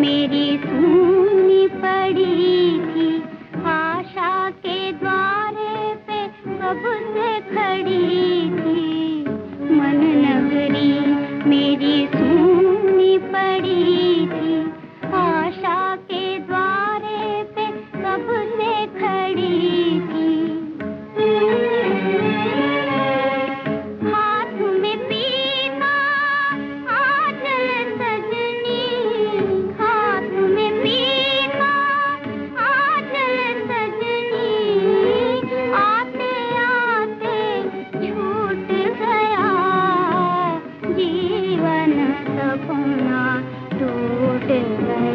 मेरी तू விட்டு